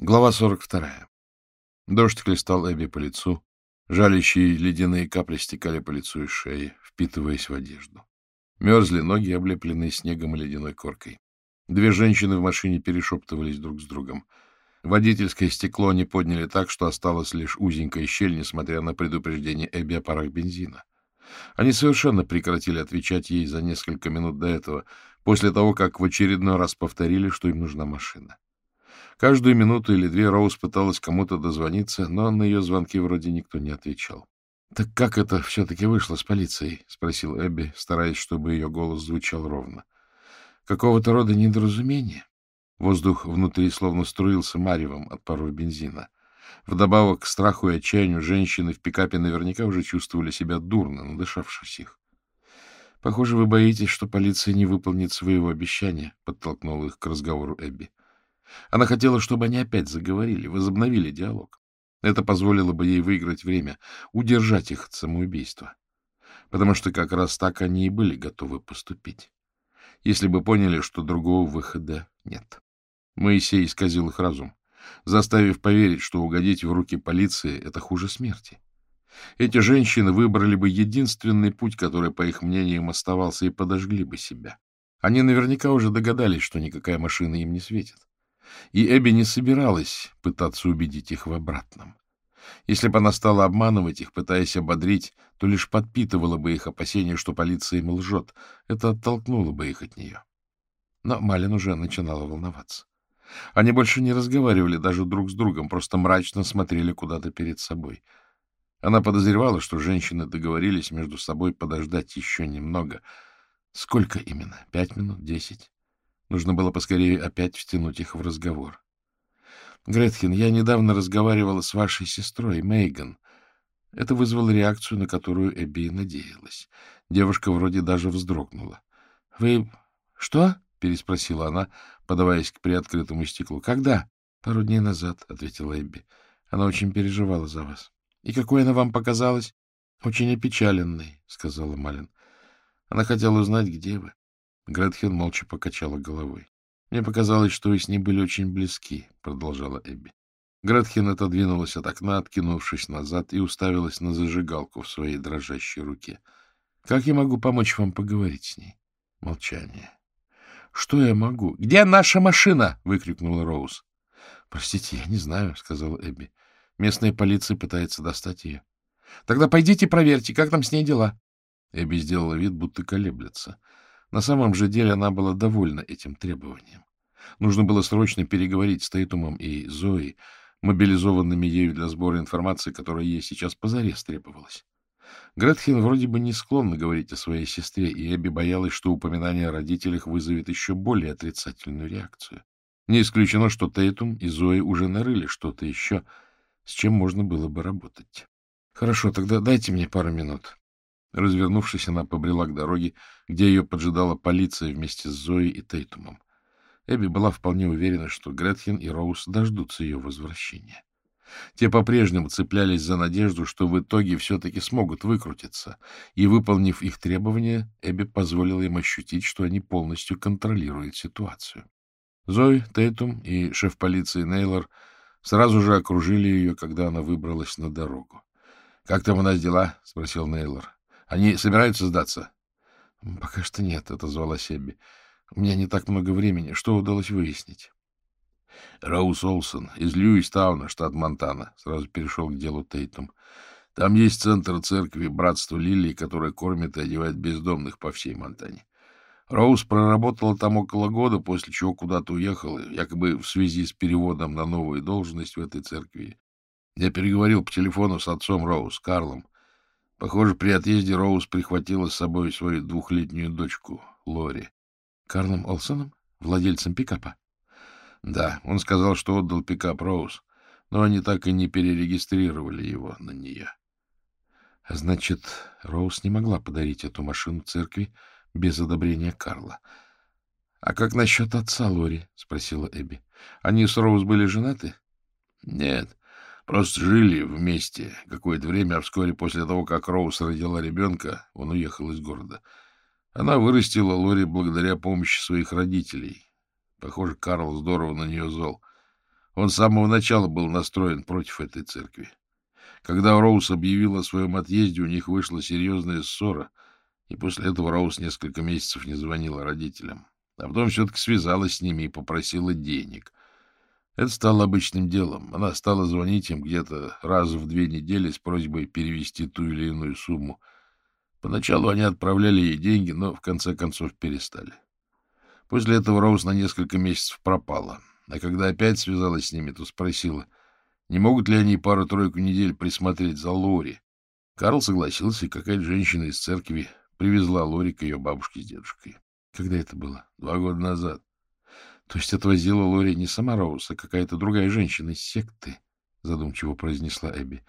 Глава 42. Дождь хлестал Эбби по лицу. Жалящие ледяные капли стекали по лицу и шее, впитываясь в одежду. Мерзли ноги, облепленные снегом и ледяной коркой. Две женщины в машине перешептывались друг с другом. Водительское стекло они подняли так, что осталась лишь узенькая щель, несмотря на предупреждение Эбби о парах бензина. Они совершенно прекратили отвечать ей за несколько минут до этого, после того, как в очередной раз повторили, что им нужна машина. Каждую минуту или две Роуз пыталась кому-то дозвониться, но на ее звонки вроде никто не отвечал. — Так как это все-таки вышло с полицией? — спросил Эбби, стараясь, чтобы ее голос звучал ровно. — Какого-то рода недоразумение? Воздух внутри словно струился маревом от паров бензина. Вдобавок к страху и отчаянию женщины в пикапе наверняка уже чувствовали себя дурно, надышавшись их. — Похоже, вы боитесь, что полиция не выполнит своего обещания, — подтолкнул их к разговору Эбби. Она хотела, чтобы они опять заговорили, возобновили диалог. Это позволило бы ей выиграть время, удержать их от самоубийства. Потому что как раз так они и были готовы поступить. Если бы поняли, что другого выхода нет. Моисей исказил их разум, заставив поверить, что угодить в руки полиции — это хуже смерти. Эти женщины выбрали бы единственный путь, который, по их мнениям, оставался, и подожгли бы себя. Они наверняка уже догадались, что никакая машина им не светит и Эбби не собиралась пытаться убедить их в обратном. Если бы она стала обманывать их, пытаясь ободрить, то лишь подпитывала бы их опасения, что полиция им лжет. Это оттолкнуло бы их от нее. Но Малин уже начинала волноваться. Они больше не разговаривали даже друг с другом, просто мрачно смотрели куда-то перед собой. Она подозревала, что женщины договорились между собой подождать еще немного. Сколько именно? Пять минут? Десять? Нужно было поскорее опять втянуть их в разговор. — Гретхен, я недавно разговаривала с вашей сестрой, Мейган. Это вызвало реакцию, на которую Эбби надеялась. Девушка вроде даже вздрогнула. — Вы... что? — переспросила она, подаваясь к приоткрытому стеклу. — Когда? — Пару дней назад, — ответила Эбби. Она очень переживала за вас. — И какой она вам показалась? — Очень опечаленной, — сказала Малин. Она хотела узнать, где вы. Гретхен молча покачала головой. — Мне показалось, что вы с ней были очень близки, — продолжала Эбби. Гретхен отодвинулась от окна, откинувшись назад, и уставилась на зажигалку в своей дрожащей руке. — Как я могу помочь вам поговорить с ней? Молчание. — Что я могу? — Где наша машина? — выкрикнула Роуз. — Простите, я не знаю, — сказала Эбби. Местная полиция пытается достать ее. — Тогда пойдите проверьте, как там с ней дела. Эбби сделала вид, будто колеблется. На самом же деле она была довольна этим требованием. Нужно было срочно переговорить с Тейтумом и Зоей, мобилизованными ею для сбора информации, которая ей сейчас позарез требовалась. Гретхен вроде бы не склонна говорить о своей сестре, и Эбби боялась, что упоминание о родителях вызовет еще более отрицательную реакцию. Не исключено, что Тейтум и Зои уже нарыли что-то еще, с чем можно было бы работать. — Хорошо, тогда дайте мне пару минут. Развернувшись, она побрела к дороге, где ее поджидала полиция вместе с Зоей и Тейтумом. Эбби была вполне уверена, что Гретхен и Роуз дождутся ее возвращения. Те по-прежнему цеплялись за надежду, что в итоге все-таки смогут выкрутиться, и, выполнив их требования, Эбби позволила им ощутить, что они полностью контролируют ситуацию. Зои, Тейтум и шеф полиции Нейлор сразу же окружили ее, когда она выбралась на дорогу. — Как там у нас дела? — спросил Нейлор. Они собираются сдаться? — Пока что нет, — отозвалась Эбби. — У меня не так много времени. Что удалось выяснить? — Роуз Олсон из Льюистауна, штат Монтана. Сразу перешел к делу Тейтум. Там есть центр церкви Братства Лилии, которая кормит и одевает бездомных по всей Монтане. Роуз проработала там около года, после чего куда-то уехала, якобы в связи с переводом на новую должность в этой церкви. Я переговорил по телефону с отцом Роуз, Карлом. Похоже, при отъезде Роуз прихватила с собой свою двухлетнюю дочку, Лори. Карлом Олсоном? Владельцем пикапа? Да, он сказал, что отдал пикап Роуз, но они так и не перерегистрировали его на нее. Значит, Роуз не могла подарить эту машину церкви без одобрения Карла. — А как насчет отца Лори? — спросила Эбби. — Они с Роуз были женаты? — Нет. Просто жили вместе какое-то время, а вскоре после того, как Роуз родила ребенка, он уехал из города. Она вырастила Лори благодаря помощи своих родителей. Похоже, Карл здорово на нее зол. Он с самого начала был настроен против этой церкви. Когда Роуз объявил о своем отъезде, у них вышла серьезная ссора, и после этого Роуз несколько месяцев не звонила родителям. А потом все-таки связалась с ними и попросила денег. Это стало обычным делом. Она стала звонить им где-то раз в две недели с просьбой перевести ту или иную сумму. Поначалу они отправляли ей деньги, но в конце концов перестали. После этого Роуз на несколько месяцев пропала. А когда опять связалась с ними, то спросила, не могут ли они пару-тройку недель присмотреть за Лори. Карл согласился, и какая-то женщина из церкви привезла Лори к ее бабушке с дедушкой. Когда это было? Два года назад. То есть отвозила Лори не сама Роуз, а какая-то другая женщина из секты, задумчиво произнесла Эбби.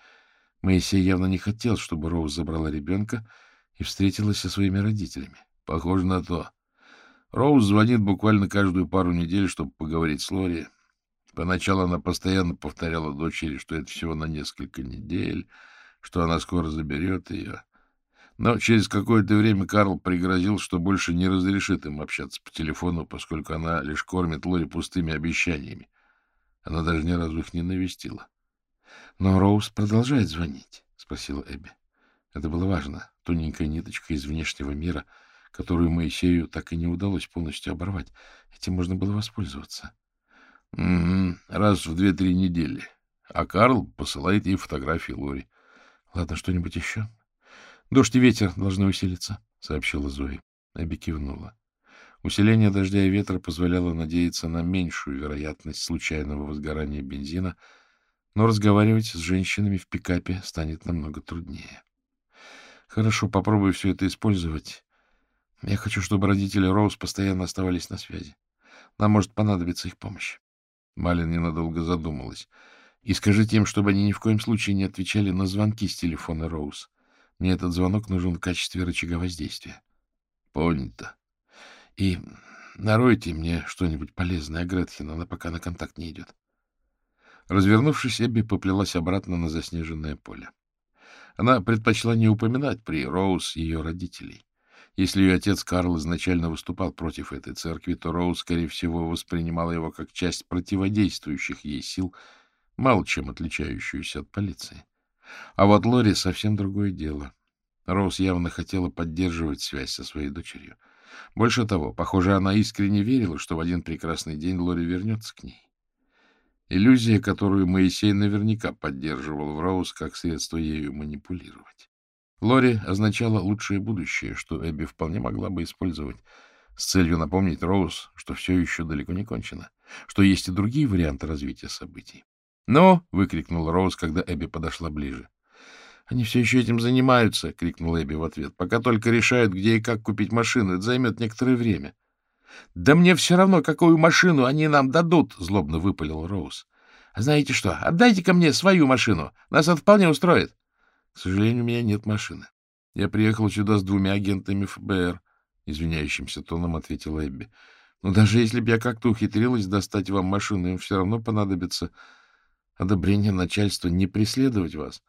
Моисей явно не хотел, чтобы Роуз забрала ребенка и встретилась со своими родителями. Похоже на то. Роуз звонит буквально каждую пару недель, чтобы поговорить с Лори. Поначалу она постоянно повторяла дочери, что это всего на несколько недель, что она скоро заберет ее. Но через какое-то время Карл пригрозил, что больше не разрешит им общаться по телефону, поскольку она лишь кормит Лори пустыми обещаниями. Она даже ни разу их не навестила. — Но Роуз продолжает звонить, — спросила Эбби. Это было важно. Тоненькая ниточка из внешнего мира — которую Моисею так и не удалось полностью оборвать. Этим можно было воспользоваться. -hmm. Раз в две-три недели. А Карл посылает ей фотографии Лори. — Ладно, что-нибудь еще? — Дождь и ветер должны усилиться, — сообщила Зои. Эбби кивнула. Усиление дождя и ветра позволяло надеяться на меньшую вероятность случайного возгорания бензина, но разговаривать с женщинами в пикапе станет намного труднее. Хорошо, попробую все это использовать я хочу, чтобы родители Роуз постоянно оставались на связи. Нам может понадобиться их помощь. Малин ненадолго задумалась. И скажите им, чтобы они ни в коем случае не отвечали на звонки с телефона Роуз. Мне этот звонок нужен в качестве рычага воздействия. Понято. И наройте мне что-нибудь полезное, Гретхен, она пока на контакт не идет. Развернувшись, Эбби поплелась обратно на заснеженное поле. Она предпочла не упоминать при Роуз ее родителей. Если ее отец Карл изначально выступал против этой церкви, то Роуз, скорее всего, воспринимала его как часть противодействующих ей сил, мало чем отличающуюся от полиции. А вот Лори совсем другое дело. Роуз явно хотела поддерживать связь со своей дочерью. Больше того, похоже, она искренне верила, что в один прекрасный день Лори вернется к ней. Иллюзия, которую Моисей наверняка поддерживал в Роуз как средство ею манипулировать. Лори означала лучшее будущее, что Эбби вполне могла бы использовать с целью напомнить Роуз, что все еще далеко не кончено, что есть и другие варианты развития событий. «Но!» — выкрикнул Роуз, когда Эбби подошла ближе. «Они все еще этим занимаются!» — крикнул Эбби в ответ. «Пока только решают, где и как купить машину. Это займет некоторое время». «Да мне все равно, какую машину они нам дадут!» — злобно выпалил Роуз. «А знаете что? Отдайте ко мне свою машину. Нас это вполне устроит». К сожалению, у меня нет машины. Я приехал сюда с двумя агентами ФБР, — извиняющимся тоном ответила Эбби. Но даже если бы я как-то ухитрилась достать вам машину, им все равно понадобится одобрение начальства не преследовать вас.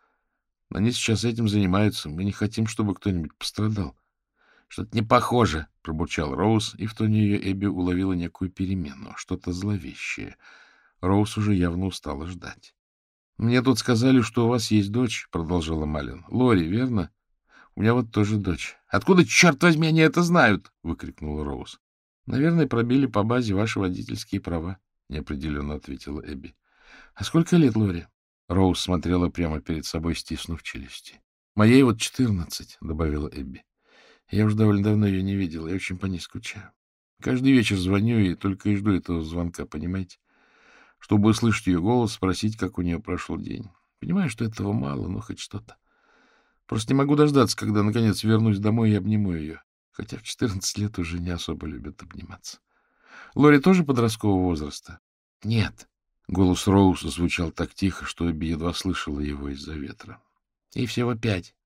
Они сейчас этим занимаются. Мы не хотим, чтобы кто-нибудь пострадал. — Что-то не похоже, — пробурчал Роуз, и в тоне ее Эбби уловила некую перемену, что-то зловещее. Роуз уже явно устала ждать. Мне тут сказали, что у вас есть дочь, — продолжала Малин. — Лори, верно? У меня вот тоже дочь. — Откуда, черт возьми, они это знают? — выкрикнула Роуз. — Наверное, пробили по базе ваши водительские права, — неопределенно ответила Эбби. — А сколько лет Лори? Роуз смотрела прямо перед собой, стиснув челюсти. — Моей вот четырнадцать, — добавила Эбби. Я уже довольно давно ее не видела, я очень по ней скучаю. Каждый вечер звоню и только и жду этого звонка, понимаете? чтобы услышать ее голос, спросить, как у нее прошел день. Понимаю, что этого мало, но хоть что-то. Просто не могу дождаться, когда, наконец, вернусь домой и обниму ее. Хотя в 14 лет уже не особо любят обниматься. Лори тоже подросткового возраста? Нет. Голос Роуса звучал так тихо, что Эбби едва слышала его из-за ветра. Ей всего пять.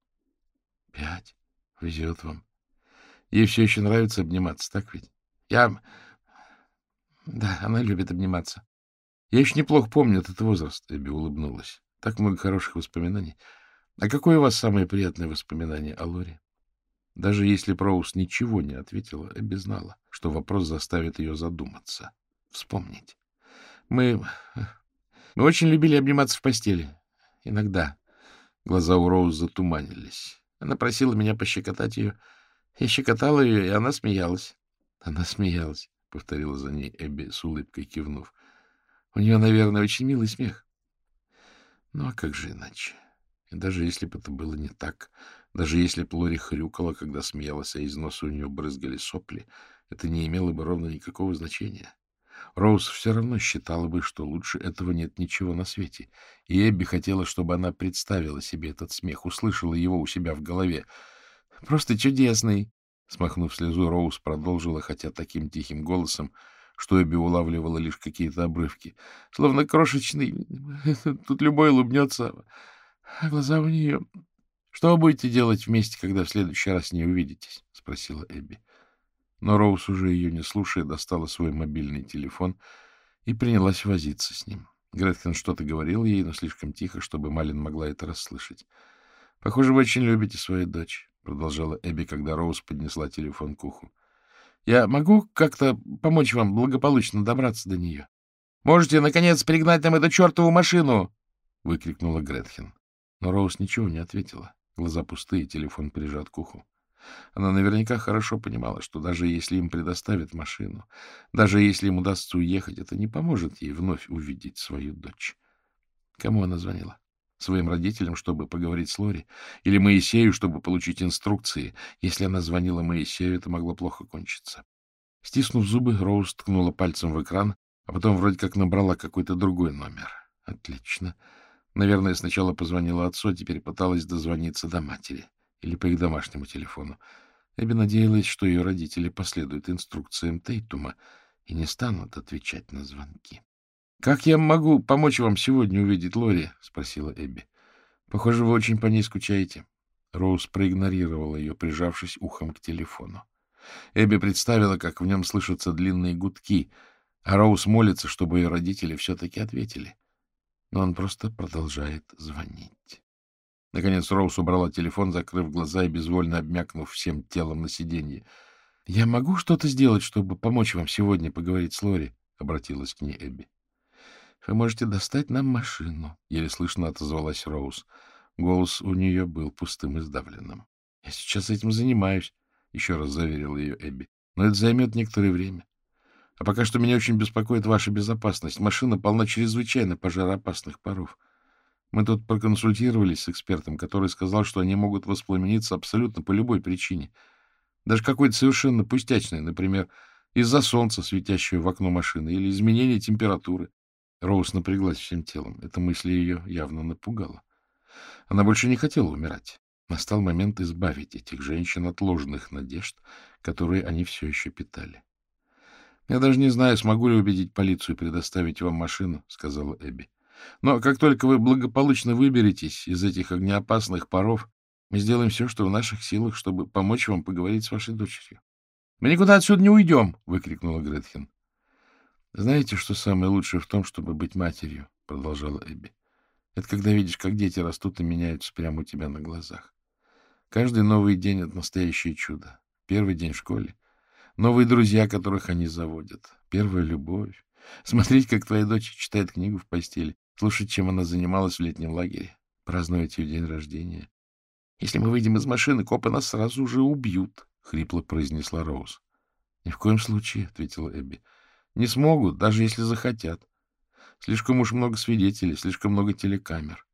Пять? Везет вам. Ей все еще нравится обниматься, так ведь? Я... Да, она любит обниматься. Я еще неплохо помню этот возраст, Эбби улыбнулась. Так много хороших воспоминаний. А какое у вас самое приятное воспоминание о Лоре? Даже если Проус ничего не ответила, Эбби знала, что вопрос заставит ее задуматься, вспомнить. Мы... Мы очень любили обниматься в постели. Иногда. Глаза у Роуз затуманились. Она просила меня пощекотать ее. Я щекотала ее, и она смеялась. Она смеялась, — повторила за ней Эбби с улыбкой кивнув. У нее, наверное, очень милый смех. Ну, а как же иначе? И даже если бы это было не так, даже если бы Лори хрюкала, когда смеялась, а из носа у нее брызгали сопли, это не имело бы ровно никакого значения. Роуз все равно считала бы, что лучше этого нет ничего на свете. И Эбби хотела, чтобы она представила себе этот смех, услышала его у себя в голове. «Просто чудесный!» Смахнув слезу, Роуз продолжила, хотя таким тихим голосом, что Эбби улавливала лишь какие-то обрывки. Словно крошечный. Тут любой улыбнется. А глаза у нее... Что вы будете делать вместе, когда в следующий раз не увидитесь? — спросила Эбби. Но Роуз, уже ее не слушая, достала свой мобильный телефон и принялась возиться с ним. Гретхен что-то говорил ей, но слишком тихо, чтобы Малин могла это расслышать. — Похоже, вы очень любите свою дочь, — продолжала Эбби, когда Роуз поднесла телефон к уху. Я могу как-то помочь вам благополучно добраться до нее? Можете, наконец, пригнать нам эту чертову машину! — выкрикнула Гретхен. Но Роуз ничего не ответила. Глаза пустые, телефон прижат к уху. Она наверняка хорошо понимала, что даже если им предоставят машину, даже если им удастся уехать, это не поможет ей вновь увидеть свою дочь. Кому она звонила? Своим родителям, чтобы поговорить с Лори? Или Моисею, чтобы получить инструкции? Если она звонила Моисею, это могло плохо кончиться. Стиснув зубы, Роуз ткнула пальцем в экран, а потом вроде как набрала какой-то другой номер. Отлично. Наверное, сначала позвонила отцу, а теперь пыталась дозвониться до матери. Или по их домашнему телефону. Эбби надеялась, что ее родители последуют инструкциям Тейтума и не станут отвечать на звонки. Как я могу помочь вам сегодня увидеть Лори? — спросила Эбби. — Похоже, вы очень по ней скучаете. Роуз проигнорировала ее, прижавшись ухом к телефону. Эбби представила, как в нем слышатся длинные гудки, а Роуз молится, чтобы ее родители все-таки ответили. Но он просто продолжает звонить. Наконец Роуз убрала телефон, закрыв глаза и безвольно обмякнув всем телом на сиденье. — Я могу что-то сделать, чтобы помочь вам сегодня поговорить с Лори? — обратилась к ней Эбби. — Вы можете достать нам машину, — еле слышно отозвалась Роуз. Голос у нее был пустым и сдавленным. — Я сейчас этим занимаюсь, — еще раз заверила ее Эбби. — Но это займет некоторое время. А пока что меня очень беспокоит ваша безопасность. Машина полна чрезвычайно пожароопасных паров. Мы тут проконсультировались с экспертом, который сказал, что они могут воспламениться абсолютно по любой причине. Даже какой-то совершенно пустячной, например, из-за солнца, светящего в окно машины, или изменения температуры. Роуз напряглась всем телом. Эта мысль ее явно напугала. Она больше не хотела умирать. Настал момент избавить этих женщин от ложных надежд, которые они все еще питали. — Я даже не знаю, смогу ли убедить полицию предоставить вам машину, — сказала Эбби. — Но как только вы благополучно выберетесь из этих огнеопасных паров, мы сделаем все, что в наших силах, чтобы помочь вам поговорить с вашей дочерью. — Мы никуда отсюда не уйдем! — выкрикнула Гретхен. Знаете, что самое лучшее в том, чтобы быть матерью? — продолжала Эбби. — Это когда видишь, как дети растут и меняются прямо у тебя на глазах. Каждый новый день — это настоящее чудо. Первый день в школе. Новые друзья, которых они заводят. Первая любовь. Смотреть, как твоя дочь читает книгу в постели. Слушать, чем она занималась в летнем лагере. Праздновать ее день рождения. — Если мы выйдем из машины, копы нас сразу же убьют, — хрипло произнесла Роуз. — Ни в коем случае, — ответила Эбби. Не смогут, даже если захотят. Слишком уж много свидетелей, слишком много телекамер.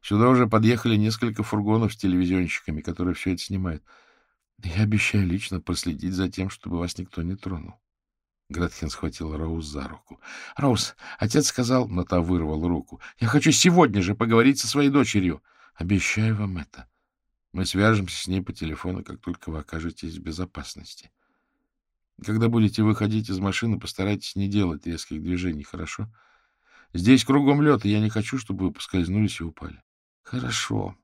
Сюда уже подъехали несколько фургонов с телевизионщиками, которые все это снимают. Я обещаю лично проследить за тем, чтобы вас никто не тронул. Гретхен схватил Роуз за руку. — Роуз, отец сказал, но та вырвал руку. — Я хочу сегодня же поговорить со своей дочерью. Обещаю вам это. Мы свяжемся с ней по телефону, как только вы окажетесь в безопасности. Когда будете выходить из машины, постарайтесь не делать резких движений, хорошо? Здесь кругом лед, и я не хочу, чтобы вы поскользнулись и упали. Хорошо.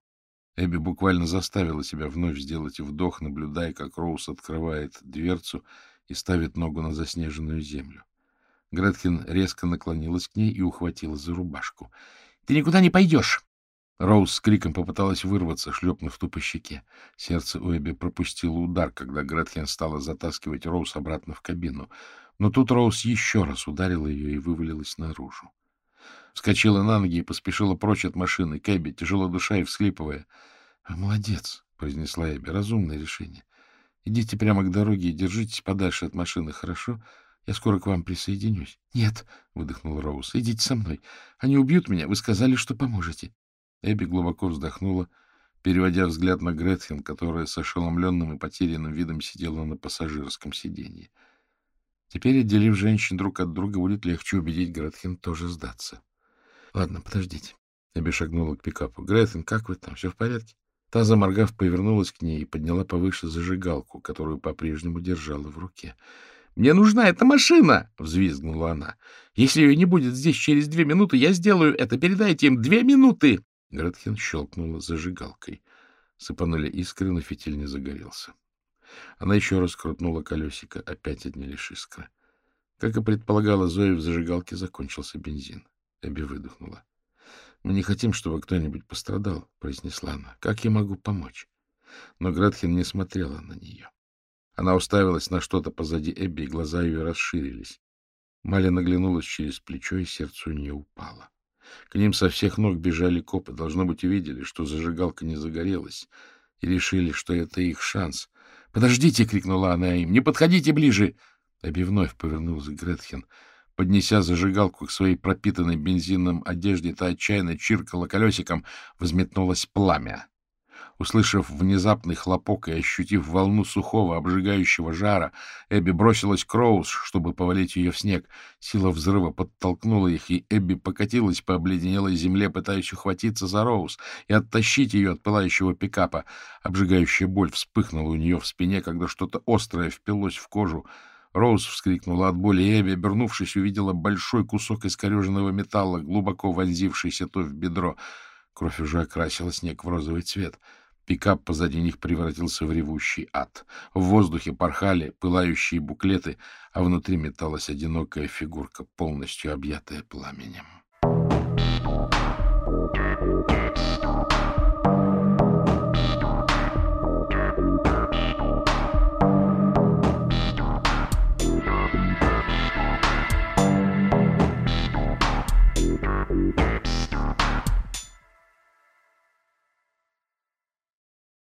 Эбби буквально заставила себя вновь сделать вдох, наблюдая, как Роуз открывает дверцу и ставит ногу на заснеженную землю. Гретхен резко наклонилась к ней и ухватила за рубашку. — Ты никуда не пойдешь! Роуз с криком попыталась вырваться, шлепнув ту по щеке. Сердце у Эбби пропустило удар, когда Гретхен стала затаскивать Роуз обратно в кабину. Но тут Роуз еще раз ударила ее и вывалилась наружу. Вскочила на ноги и поспешила прочь от машины, к Эбби, тяжело душа и всхлипывая. — Молодец, — произнесла Эбби, — разумное решение. Идите прямо к дороге и держитесь подальше от машины, хорошо? Я скоро к вам присоединюсь. — Нет, — выдохнул Роуз, — идите со мной. Они убьют меня, вы сказали, что поможете. Эбби глубоко вздохнула, переводя взгляд на Гретхен, которая с ошеломленным и потерянным видом сидела на пассажирском сиденье. Теперь, отделив женщин друг от друга, будет легче убедить Гретхен тоже сдаться. — Ладно, подождите. Эбби шагнула к пикапу. — Гретхен, как вы там? Все в порядке? Та, заморгав, повернулась к ней и подняла повыше зажигалку, которую по-прежнему держала в руке. — Мне нужна эта машина! — взвизгнула она. — Если ее не будет здесь через две минуты, я сделаю это. Передайте им две минуты! Гретхен щелкнула зажигалкой. Сыпанули искры, но фитиль не загорелся. Она еще раз крутнула колесико. Опять отнялись искры. Как и предполагала Зоя, в зажигалке закончился бензин. Эбби выдохнула. — Мы не хотим, чтобы кто-нибудь пострадал, — произнесла она. — Как я могу помочь? Но Гретхен не смотрела на нее. Она уставилась на что-то позади Эбби, и глаза ее расширились. Маля наглянулась через плечо, и сердце у нее упало. К ним со всех ног бежали копы. Должно быть, увидели, что зажигалка не загорелась, и решили, что это их шанс. «Подождите!» — крикнула она им. «Не подходите ближе!» Эбби вновь повернулась к Гретхен. Поднеся зажигалку к своей пропитанной бензином одежде, та отчаянно чиркала колесиком, взметнулось пламя. Услышав внезапный хлопок и ощутив волну сухого, обжигающего жара, Эбби бросилась к Роуз, чтобы повалить ее в снег. Сила взрыва подтолкнула их, и Эбби покатилась по обледенелой земле, пытаясь ухватиться за Роуз и оттащить ее от пылающего пикапа. Обжигающая боль вспыхнула у нее в спине, когда что-то острое впилось в кожу. Роуз вскрикнула от боли, и Эбби, обернувшись, увидела большой кусок искореженного металла, глубоко вонзившийся то в бедро. Кровь уже окрасила снег в розовый цвет. Пикап позади них превратился в ревущий ад. В воздухе порхали пылающие буклеты, а внутри металась одинокая фигурка, полностью объятая пламенем. Thank you.